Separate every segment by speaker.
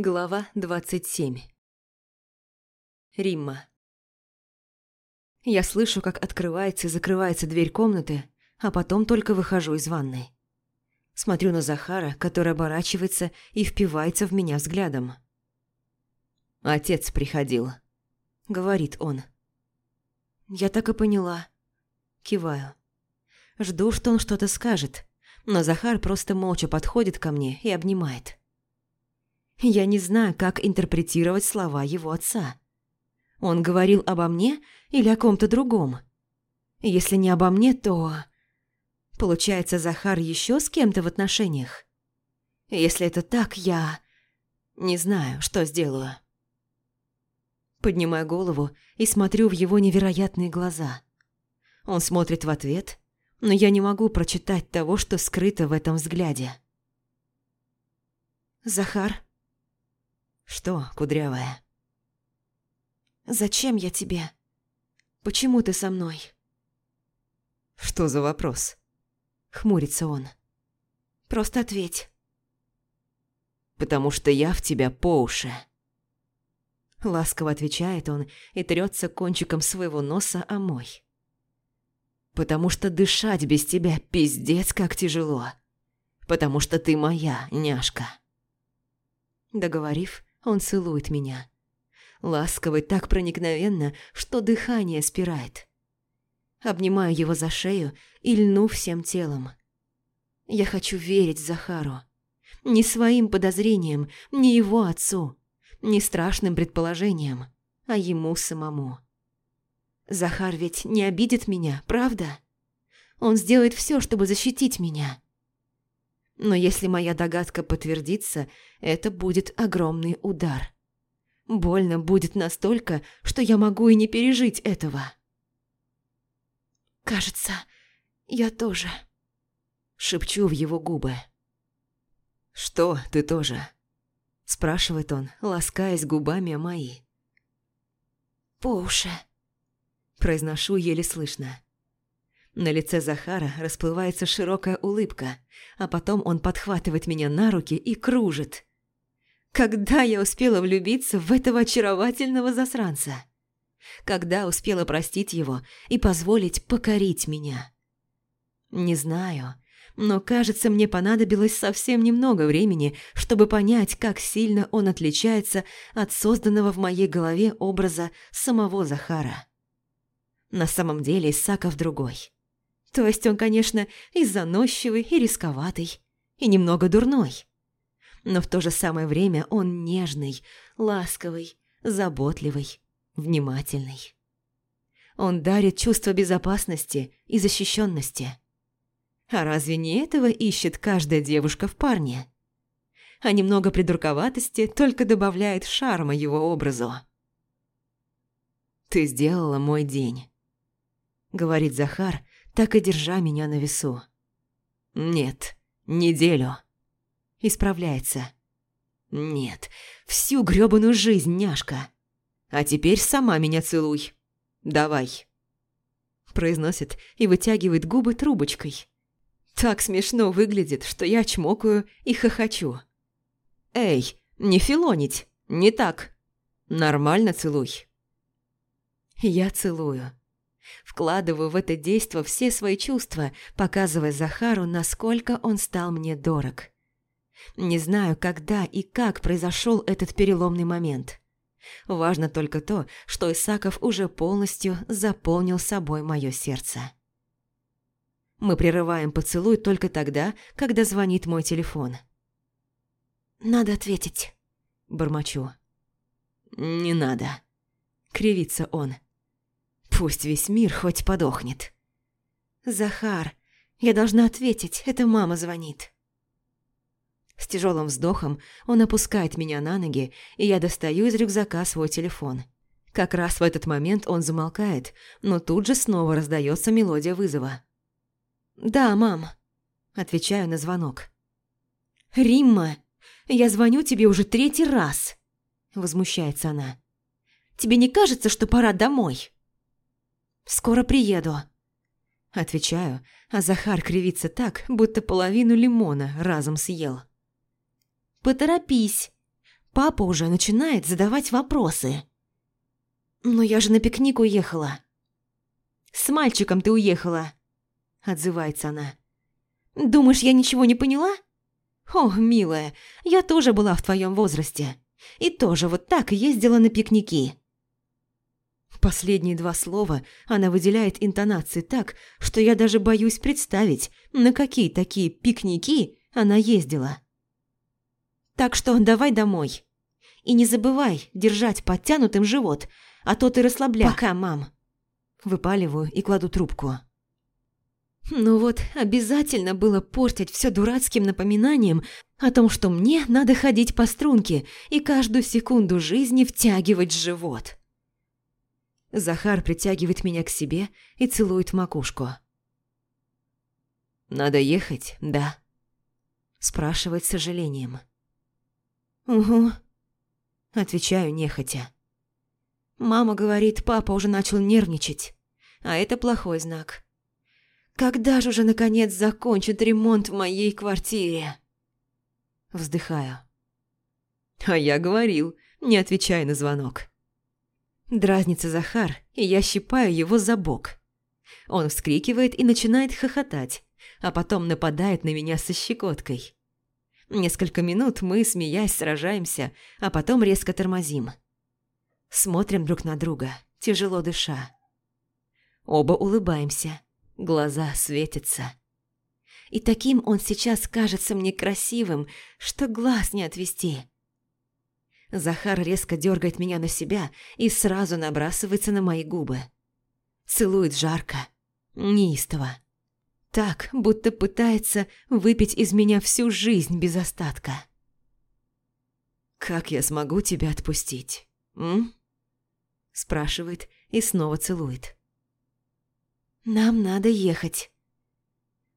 Speaker 1: Глава 27 Римма Я слышу, как открывается и закрывается дверь комнаты, а потом только выхожу из ванной. Смотрю на Захара, который оборачивается и впивается в меня взглядом. «Отец приходил», — говорит он. «Я так и поняла». Киваю. Жду, что он что-то скажет, но Захар просто молча подходит ко мне и обнимает. Я не знаю, как интерпретировать слова его отца. Он говорил обо мне или о ком-то другом? Если не обо мне, то... Получается, Захар еще с кем-то в отношениях? Если это так, я... Не знаю, что сделаю. Поднимаю голову и смотрю в его невероятные глаза. Он смотрит в ответ, но я не могу прочитать того, что скрыто в этом взгляде. «Захар?» «Что, кудрявая?» «Зачем я тебе? Почему ты со мной?»
Speaker 2: «Что за вопрос?»
Speaker 1: Хмурится он. «Просто ответь».
Speaker 2: «Потому что я в тебя по уши».
Speaker 1: Ласково отвечает он и трется кончиком своего носа о мой. «Потому что дышать без тебя пиздец как тяжело. Потому что ты моя няшка». Договорив, он целует меня. Ласковый так проникновенно, что дыхание спирает. Обнимаю его за шею и льну всем телом. Я хочу верить Захару. Не своим подозрениям, не его отцу, не страшным предположениям, а ему самому. Захар ведь не обидит меня, правда? Он сделает все, чтобы защитить меня. Но если моя догадка подтвердится, это будет огромный удар. Больно будет настолько, что я могу и не пережить этого. «Кажется, я тоже», — шепчу в его губы.
Speaker 2: «Что ты тоже?»
Speaker 1: — спрашивает он, ласкаясь губами мои. «По уши», — произношу еле слышно. На лице Захара расплывается широкая улыбка, а потом он подхватывает меня на руки и кружит. Когда я успела влюбиться в этого очаровательного засранца? Когда успела простить его и позволить покорить меня? Не знаю, но кажется, мне понадобилось совсем немного времени, чтобы понять, как сильно он отличается от созданного в моей голове образа самого Захара. На самом деле Исаков другой. То есть он, конечно, и заносчивый, и рисковатый, и немного дурной. Но в то же самое время он нежный, ласковый, заботливый, внимательный. Он дарит чувство безопасности и защищенности. А разве не этого ищет каждая девушка в парне? А немного придурковатости только добавляет шарма его образу. «Ты сделала мой день», — говорит Захар, так и держа меня на весу. «Нет, неделю». Исправляется. «Нет, всю грёбаную жизнь, няшка. А теперь сама меня целуй. Давай». Произносит и вытягивает губы трубочкой. Так смешно выглядит, что я чмокаю и хохочу. «Эй, не филонить, не так. Нормально целуй». Я целую. Вкладываю в это действо все свои чувства, показывая Захару, насколько он стал мне дорог. Не знаю, когда и как произошел этот переломный момент. Важно только то, что Исаков уже полностью заполнил собой мое сердце. Мы прерываем поцелуй только тогда, когда звонит мой телефон. «Надо ответить», – бормочу. «Не надо», – кривится он. Пусть весь мир хоть подохнет. «Захар, я должна ответить, это мама звонит». С тяжелым вздохом он опускает меня на ноги, и я достаю из рюкзака свой телефон. Как раз в этот момент он замолкает, но тут же снова раздается мелодия вызова. «Да, мам», – отвечаю на звонок. «Римма, я звоню тебе уже третий раз», – возмущается она. «Тебе не кажется, что пора домой?» Скоро приеду». Отвечаю, а Захар кривится так, будто половину лимона разом съел. «Поторопись. папа уже начинает задавать вопросы. «Но я же на пикник уехала». «С мальчиком ты уехала», – отзывается она. «Думаешь, я ничего не поняла?» «О, милая, я тоже была в твоем возрасте. И тоже вот так ездила на пикники». Последние два слова она выделяет интонации так, что я даже боюсь представить, на какие такие пикники она ездила. Так что давай домой. И не забывай держать подтянутым живот, а то ты расслабля. Пока, мам. Выпаливаю и кладу трубку. Ну вот, обязательно было портить все дурацким напоминанием о том, что мне надо ходить по струнке и каждую секунду жизни втягивать живот. Захар притягивает меня к себе и целует макушку.
Speaker 2: «Надо ехать, да?»
Speaker 1: Спрашивает с сожалением. «Угу», – отвечаю нехотя. Мама говорит, папа уже начал нервничать, а это плохой знак. Когда же уже, наконец, закончат ремонт в моей квартире? Вздыхаю.
Speaker 2: А я говорил, не отвечай на звонок.
Speaker 1: Дразнится Захар, и я щипаю его за бок. Он вскрикивает и начинает хохотать, а потом нападает на меня со щекоткой. Несколько минут мы, смеясь, сражаемся, а потом резко тормозим. Смотрим друг на друга, тяжело дыша. Оба улыбаемся, глаза светятся. И таким он сейчас кажется мне красивым, что глаз не отвести. Захар резко дергает меня на себя и сразу набрасывается на мои губы. Целует жарко, неистово. Так, будто пытается выпить из меня всю жизнь без остатка.
Speaker 2: «Как я смогу тебя отпустить, м?»
Speaker 1: Спрашивает и снова целует. «Нам надо ехать».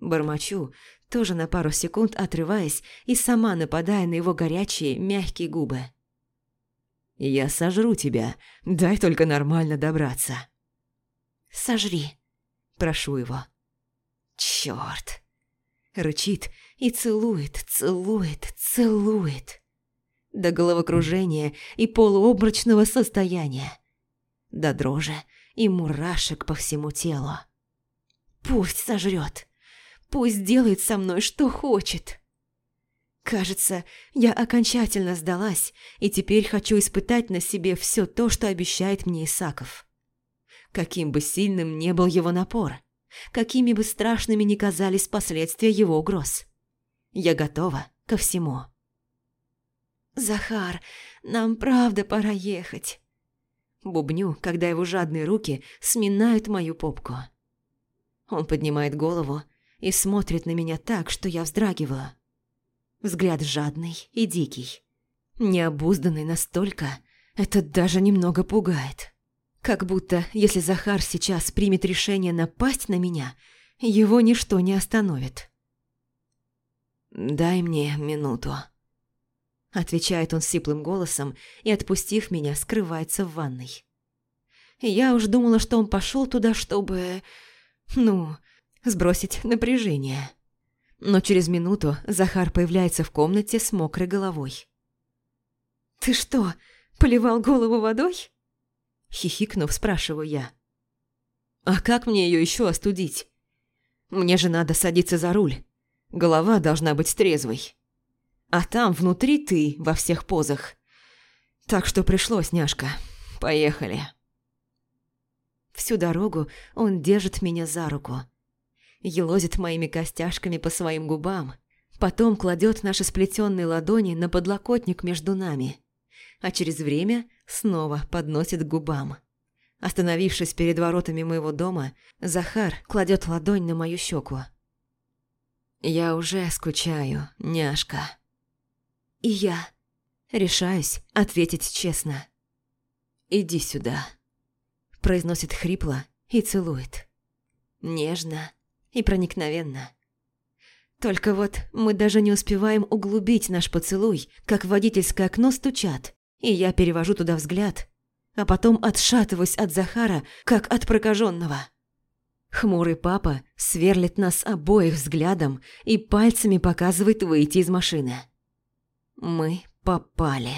Speaker 1: Бормочу, тоже на пару секунд отрываясь и сама нападая на его горячие, мягкие губы.
Speaker 2: «Я сожру тебя, дай только нормально добраться».
Speaker 1: «Сожри», – прошу его. «Чёрт!» Рычит и целует, целует, целует. До головокружения и полуобморочного состояния. До дрожи и мурашек по всему телу. Пусть сожрет. Пусть делает со мной, что хочет. Кажется, я окончательно сдалась, и теперь хочу испытать на себе все то, что обещает мне Исаков. Каким бы сильным не был его напор, какими бы страшными ни казались последствия его угроз. Я готова ко всему. «Захар, нам правда пора ехать». Бубню, когда его жадные руки сминают мою попку. Он поднимает голову и смотрит на меня так, что я вздрагиваю. Взгляд жадный и дикий. Необузданный настолько, это даже немного пугает. Как будто, если Захар сейчас примет решение напасть на меня, его ничто не остановит.
Speaker 2: «Дай мне минуту», – отвечает он сиплым голосом и, отпустив меня, скрывается в ванной.
Speaker 1: Я уж думала, что он пошел туда, чтобы... ну, сбросить напряжение. Но через минуту Захар появляется в комнате с мокрой головой. «Ты что, поливал голову водой?» Хихикнув, спрашиваю я. «А как мне ее еще остудить? Мне же надо садиться за руль. Голова должна быть трезвой. А там внутри ты во всех позах. Так что пришлось, няшка. Поехали». Всю дорогу он держит меня за руку. Елозит моими костяшками по своим губам. Потом кладет наши сплетенные ладони на подлокотник между нами. А через время снова подносит к губам. Остановившись перед воротами моего дома, Захар кладет ладонь на мою щеку. «Я уже скучаю, няшка». «И я». Решаюсь ответить честно. «Иди сюда» произносит хрипло и целует. Нежно и проникновенно. Только вот мы даже не успеваем углубить наш поцелуй, как в водительское окно стучат, и я перевожу туда взгляд, а потом отшатываюсь от Захара, как от прокаженного. Хмурый папа сверлит нас обоих взглядом и пальцами показывает выйти из машины. Мы попали.